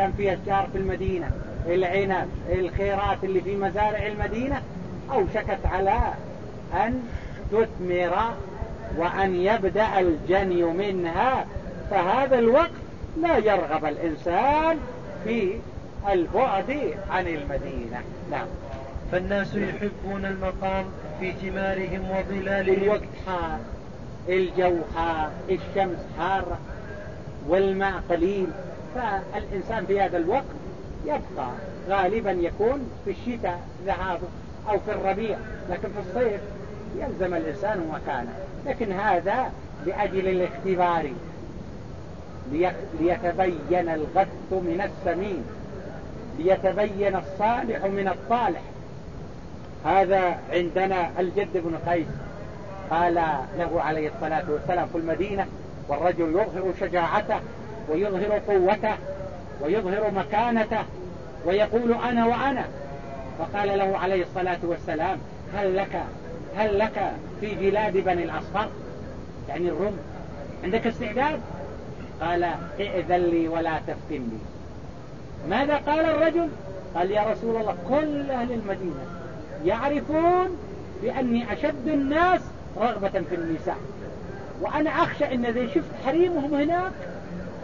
كان فيها الشهر في المدينة العنب الخيرات اللي في مزارع المدينة أوشكت على أن تثمر وأن يبدأ الجني منها. فهذا الوقت لا يرغب الإنسان في البعد عن المدينة. نعم. فالناس يحبون المقام في ثمارهم وظلالهم. الوقت حار الجو حار الشمس حارة والماء قليل. فالإنسان في هذا الوقت يبقى غالبا يكون في الشتاء ذهابه أو في الربيع لكن في الصيف يلزم الإنسان مكانه. لكن هذا لأجل الاختبار ليتبين الغث من السمين ليتبين الصالح من الطالح. هذا عندنا الجد بن قيس قال له عليه الصلاة والسلام في المدينة والرجل يظهر شجاعته ويظهر قوته ويظهر مكانته ويقول أنا وأنا. فقال له عليه الصلاة والسلام هل لك هل لك في بلاد بني الأصفر؟ يعني الروم. عندك استعداد؟ قال ائذن لي ولا تفتني ماذا قال الرجل؟ قال يا رسول الله كل أهل المدينة يعرفون بأني أشد الناس رغبة في النساء. وأنا أخشى أن إذا شفت حريمهم هناك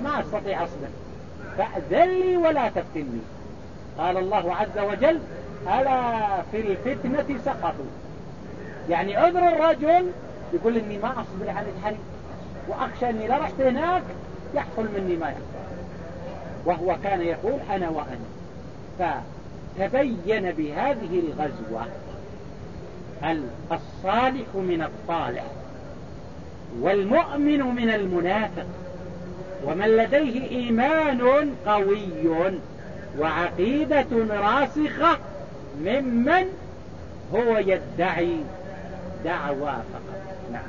ما أستطيع أصبر. فأذن لي ولا تفتني قال الله عز وجل ألا في الفتنة سقطوا. يعني عذر الرجل يقول إني ما أصبر عن الحريم وأخشى أني لا رحت هناك يحصل مني ما يحصل. وهو كان يقول أنا وأنا فتبين بهذه الغزوة الصالح من الطالح والمؤمن من المنافق. ومن لديه إيمان قوي وعقيدة راسخة ممن هو يدعي دعوى فقط. نعم.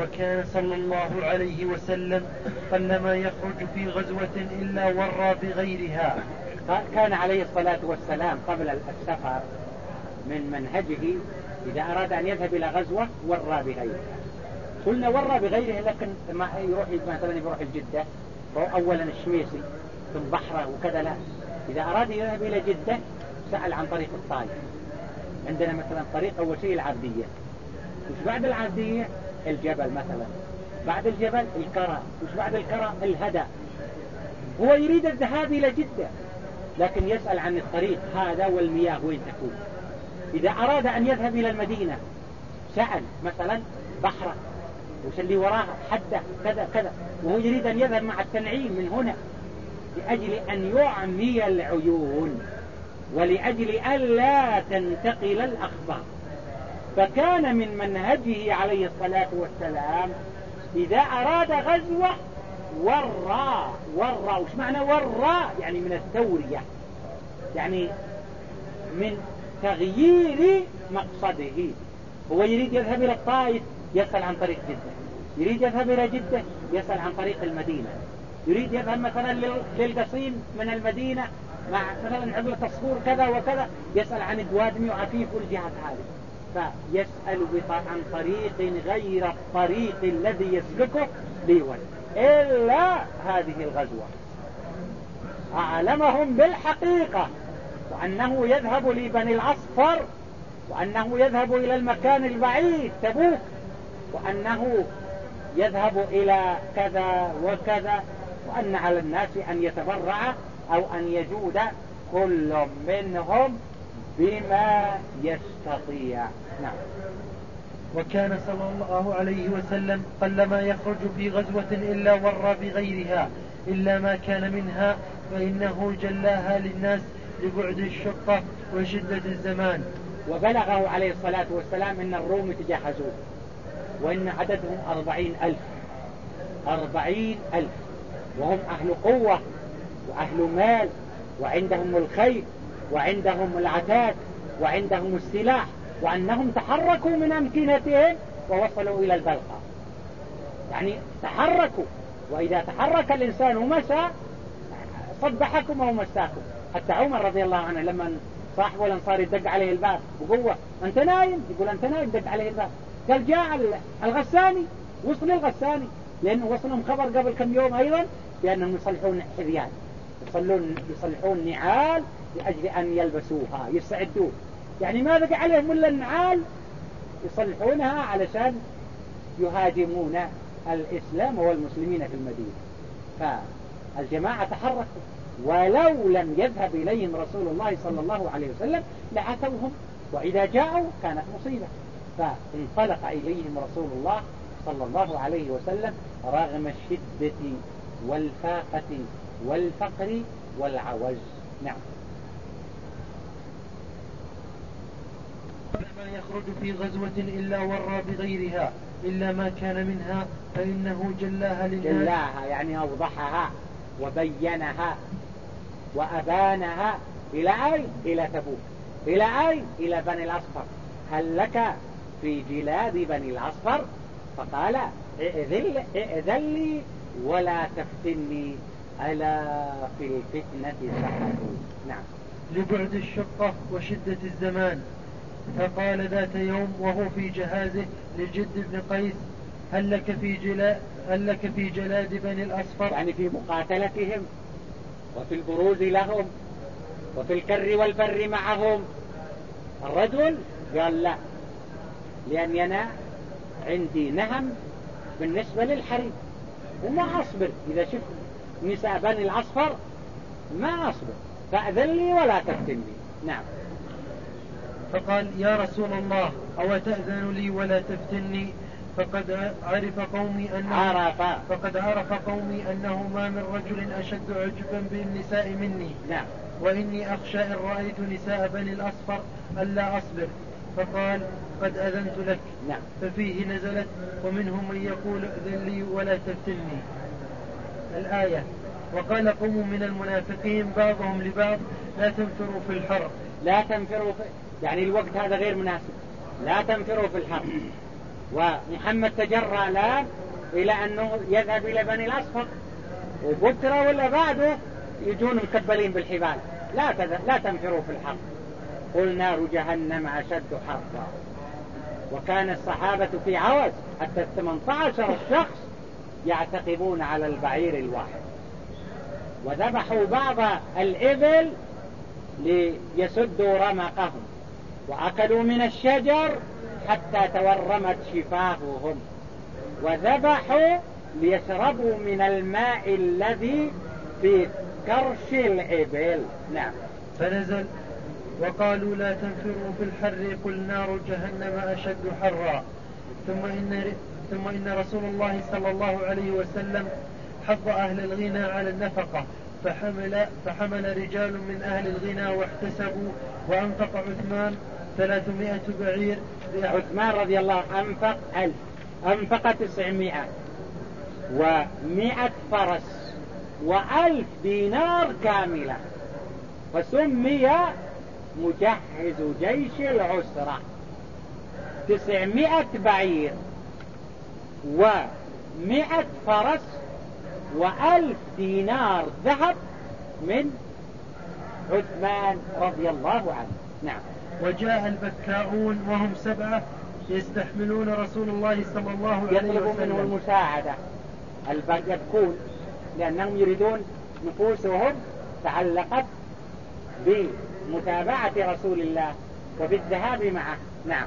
وكان صلى الله عليه وسلم قلما يخرج في غزوة إلا ورى بغيرها. كان عليه الصلاة والسلام قبل السفر من منهجه إذا أراد أن يذهب إلى غزوة ورى بغيرها. قلنا ورى بغيره لكن ما يروح مثلا يروح الجدة. أولا الشميسي ثم بحرة وكذا لا. إذا أراد يذهب إلى جدة سأل عن طريق الطائف. عندنا مثلا طريق أول شيء العبدية وش بعد العبدية الجبل مثلا. بعد الجبل الكرى وش بعد الكرى الهدى. هو يريد الذهاب إلى جدة لكن يسأل عن الطريق هذا والمياه وين تكون. إذا أراد أن يذهب إلى المدينة سأل مثلا بحرة اللي وراها حدة كذا كذا وهو يريد أن يذهب مع التنعيم من هنا لأجل أن يعمي العيون ولأجل ألا تنتقل الأخبار. فكان من منهجه عليه الصلاة والسلام إذا أراد غزوة ورى ورى. وش معنى ورى؟ يعني من التورية يعني من تغيير مقصده. هو يريد يذهب إلى الطائف يسأل عن طريق جدة. يريد يذهب إلى جدة يسأل عن طريق المدينة. يريد يذهب مثلا للقصيم من المدينة مع مثلا عبلة الصخور كذا وكذا يسأل عن الدوادمي وعفيف والجهات هذه. فيسأل عن طريق غير الطريق الذي يسلكه ليول إلا هذه الغزوة. أعلمهم بالحقيقة وأنه يذهب لبني الأصفر وأنه يذهب إلى المكان البعيد تبوك. وأنه يذهب إلى كذا وكذا وأن على الناس أن يتبرع أو أن يجود كل منهم بما يستطيع. نعم. وكان صلى الله عليه وسلم قلما يخرج في غزوة إلا ورى بغيرها إلا ما كان منها فإنه جلاها للناس لبعد الشقة وشدة الزمان. وبلغه عليه الصلاة والسلام أن الروم تجهزون وإن عددهم أربعين ألف. أربعين ألف. وهم أهل قوة وأهل مال وعندهم الخيل وعندهم العتاد وعندهم السلاح وأنهم تحركوا من أمكنتهم ووصلوا إلى البلقاء يعني تحركوا. وإذا تحرك الإنسان ومسى صبحكم أو مساكم. حتى عمر رضي الله عنه لما صاحب الأنصار يدق عليه الباب بقوة أنت نايم؟ يقول أنت نايم؟ دق عليه الباب. قال جاء الغساني. وصل الغساني. لأنه وصلهم خبر قبل كم يوم أيضا بأنهم يصلحون حذيان. يصلون يصلحون نعال لأجل أن يلبسوها يستعدون يعني ما بقى عليهم إلا النعال يصلحونها علشان يهاجمون الإسلام والمسلمين في المدينة. فالجماعة تحركوا. ولو لم يذهب إليهم رسول الله صلى الله عليه وسلم لعتوهم. وإذا جاءوا كانت مصيبة. فانطلق إليهم رسول الله صلى الله عليه وسلم رغم الشدة والفاقة والفقر والعوز نعم. ما يخرج في غزوة إلا ورى بغيرها إلا ما كان منها فإنه جلاها للناس. جلاها يعني أوضحها وبينها وأبانها إلى أين؟ إلى تبوك. إلى أين؟ إلى بني الأصفر. هل لك في جلاد بني الأصفر فقال ائذن لي ولا تفتني ألا في الفتنة سحروا نعم. لبعد الشقة وشدة الزمان فقال ذات يوم وهو في جهازه لجد بن قيس هل لك في جلاد هل لك في جلاد بني الأصفر؟ يعني في مقاتلتهم وفي البروز لهم وفي الكر والبر معهم الرجل قال لا. لأني أنا عندي نهم بالنسبة للحريم وما أصبر. إذا شفت نساء بني الأصفر ما أصبر. فأذن لي ولا تفتني. نعم. فقال يا رسول الله أو تأذن لي ولا تفتني؟ فقد عرف قومي أنه عرف. فقد عرف قومي أنه ما من رجل أشد عجبا بالنساء مني. نعم. وإني أخشى إن رأيت نساء بني الأصفر ألا أصبر. فقال قد أذنت لك. نعم. ففيه نزلت ومنهم من يقول أذن لي ولا تفتني الآية. وقال قوم من المنافقين بعضهم لبعض لا تنفروا في الحرب. لا تنفروا في يعني الوقت هذا غير مناسب. لا تنفروا في الحرب. ومحمد تجرى الآن إلى أنه يذهب إلى بني الأصفر. وبكرة ولا بعده يجون مكبلين بالحبال. لا لا تنفروا في الحرب. قل نار جهنم أشد حرا وكان الصحابة في عوز حتى 18 شخص يعتقبون على البعير الواحد. وذبحوا بعض الإبل ليسدوا رمقهم. وأكلوا من الشجر حتى تورمت شفاههم. وذبحوا ليشربوا من الماء الذي في كرش الإبل. نعم. فنزل وقالوا لا تنفروا في الحر قل نار جهنم أشد حرا. ثم إن, ثم إن رسول الله صلى الله عليه وسلم حض أهل الغنى على النفقة فحمل, فحمل رجال من أهل الغنى واحتسبوا وأنفق عثمان ثلاثمائة بعير. عثمان رضي الله عنه أنفق ألف أنفق تسعمائة ومائة فرس وألف دينار كاملة. فسمي مجهز جيش العسرة. تسعمائة بعير ومائة فرس وألف دينار ذهب من عثمان رضي الله عنه. نعم. وجاء البكاؤون وهم سبعة يستحملون رسول الله صلى الله عليه وسلم يطلبوا منه المساعدة. يبكون لأنهم يريدون نفوسهم تعلقت بمتابعة رسول الله وبالذهاب معه. نعم.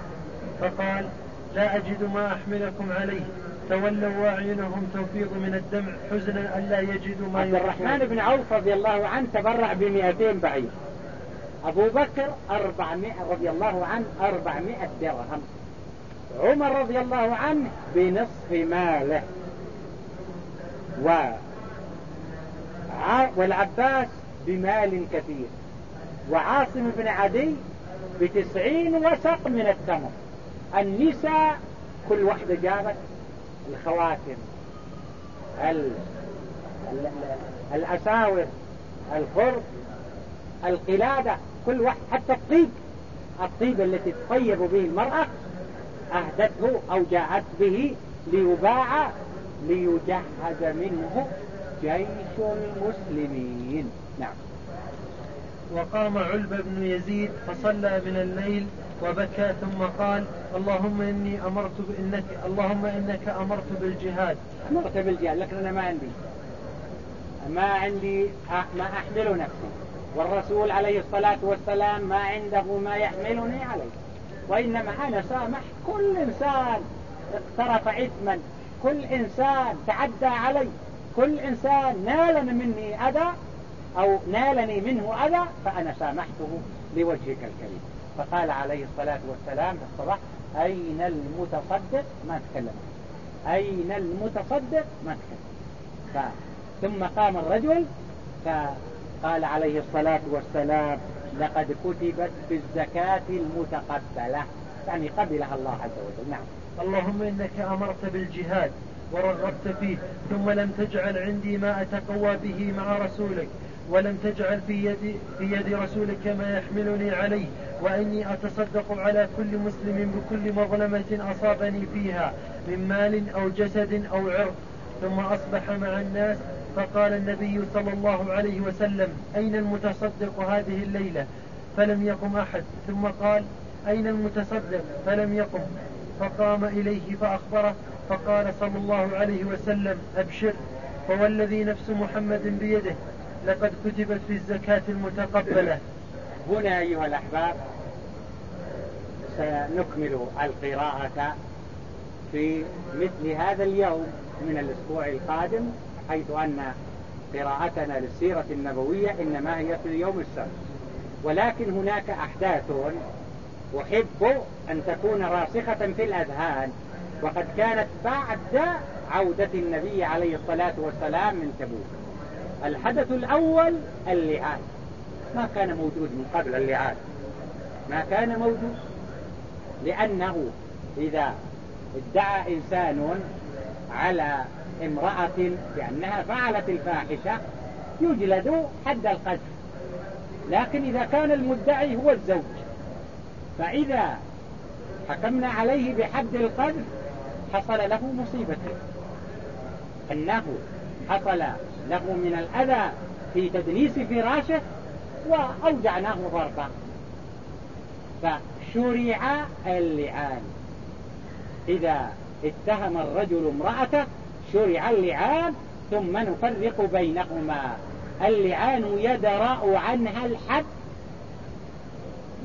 فقال لا أجد ما أحملكم عليه. تولوا وأعينهم تفيض من الدمع. حزنا ألا يجدوا ما عبد الرحمن بن عوف رضي الله عنه تبرع بمئتين بعير. أبو بكر أربعمائة رضي الله عنه أربعمائة درهم. عمر رضي الله عنه بنصف ماله. و والعباس بمال كثير. وعاصم بن عدي بتسعين وسق من التمر. النساء كل واحدة جابت الخواتم ال... الأساور الخرق القلادة كل واحد حتى الطيب الطيب التي تطيب به المرأة أهدته أو جاءت به ليباع ليجهز منه جيش المسلمين. نعم. وقام علب بن يزيد فصلى من الليل وبكى ثم قال اللهم إني أمرت بإنك اللهم إنك أمرت بالجهاد. أمرت بالجهاد لكن أنا ما عندي. ما عندي ما أحمل نفسي. والرسول عليه الصلاة والسلام ما عنده ما يحملني عليه. وإنما أنا سامح كل إنسان اقترف إثما. كل إنسان تعدى علي. كل إنسان نالني مني أذى. أو نالني منه أذى فأنا سامحته لوجهك الكريم. فقال عليه الصلاة والسلام في الصباح أين المتصدق؟ ما تكلم. أين المتصدق؟ ما تكلم. ثم قام الرجل فقال عليه الصلاة والسلام لقد كتبت في الزكاة المتقبلة. يعني قبلها الله عز وجل. نعم. اللهم إنك أمرت بالجهاد. ورغبت فيه ثم لم تجعل عندي ما أتقوى به مع رسولك ولم تجعل في يد, في يد رسولك ما يحملني عليه وإني أتصدق على كل مسلم بكل مظلمة أصابني فيها من مال أو جسد أو عرض. ثم أصبح مع الناس فقال النبي صلى الله عليه وسلم أين المتصدق هذه الليلة؟ فلم يقم أحد. ثم قال أين المتصدق؟ فلم يقم. فقام إليه فأخبره فقال صلى الله عليه وسلم أبشر فوالذي نفس محمد بيده لقد كتبت في الزكاة المتقبلة. هنا أيها الأحباب سنكمل القراءة في مثل هذا اليوم من الأسبوع القادم حيث أن قراءتنا للسيرة النبوية إنما هي في يوم السبت ولكن هناك أحداث أحب أن تكون راسخة في الأذهان. وقد كانت بعد عودة النبي عليه الصلاة والسلام من تبوك. الحدث الأول اللعان. ما كان موجود من قبل اللعان. ما كان موجود. لأنه إذا ادعى إنسان على امرأة بأنها فعلت الفاحشة يجلد حد القذف. لكن إذا كان المدعي هو الزوج. فإذا حكمنا عليه بحد القذف حصل له مصيبتين أنه حصل له من الأذى في تدنيس فراشه وأوجعناه ضربا فشرع اللعان. إذا اتهم الرجل امرأته شرع اللعان ثم نفرق بينهما. اللعان يدرأ عنها الحد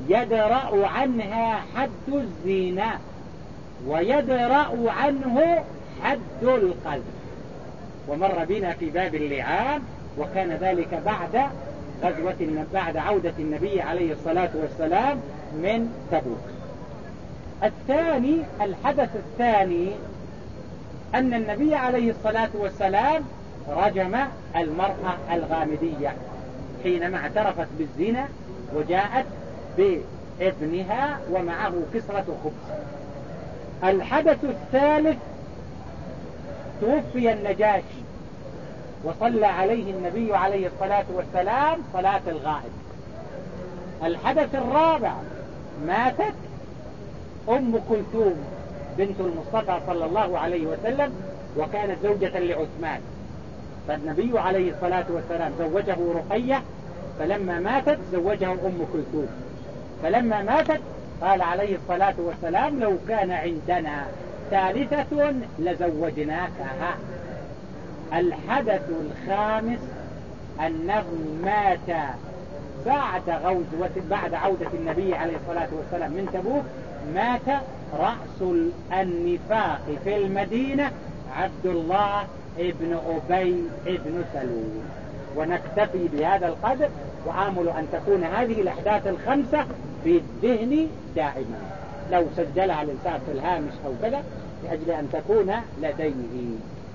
يدرأ عنها حد الزنا ويدرأ عنه حد القلب ومر بنا في باب اللعان وكان ذلك بعد غزوة بعد عودة النبي عليه الصلاة والسلام من تبوك. الثاني الحدث الثاني أن النبي عليه الصلاة والسلام رجم المرأة الغامدية حينما اعترفت بالزنا وجاءت بابنها ومعه كسرة خبز. الحدث الثالث توفي النجاشي وصلى عليه النبي عليه الصلاة والسلام صلاة الغائب. الحدث الرابع ماتت أم كلثوم بنت المصطفى صلى الله عليه وسلم وكانت زوجة لعثمان. فالنبي عليه الصلاة والسلام زوجه رقية فلما ماتت زوجه أم كلثوم. فلما ماتت قال عليه الصلاة والسلام لو كان عندنا ثالثة لزوجناكها. الحدث الخامس أنه مات بعد غزوة بعد عودة النبي عليه الصلاة والسلام من تبوك مات رأس النفاق في المدينة عبد الله ابن أبي ابن سلول. ونكتفي بهذا القدر وآمل أن تكون هذه الأحداث الخمسة في الذهن دائما لو سجلها الإنسان في الهامش أو كذا لأجل أن تكون لديه.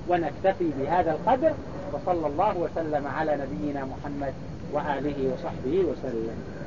ونكتفي بهذا القدر وصلى الله وسلم على نبينا محمد وآله وصحبه وسلم.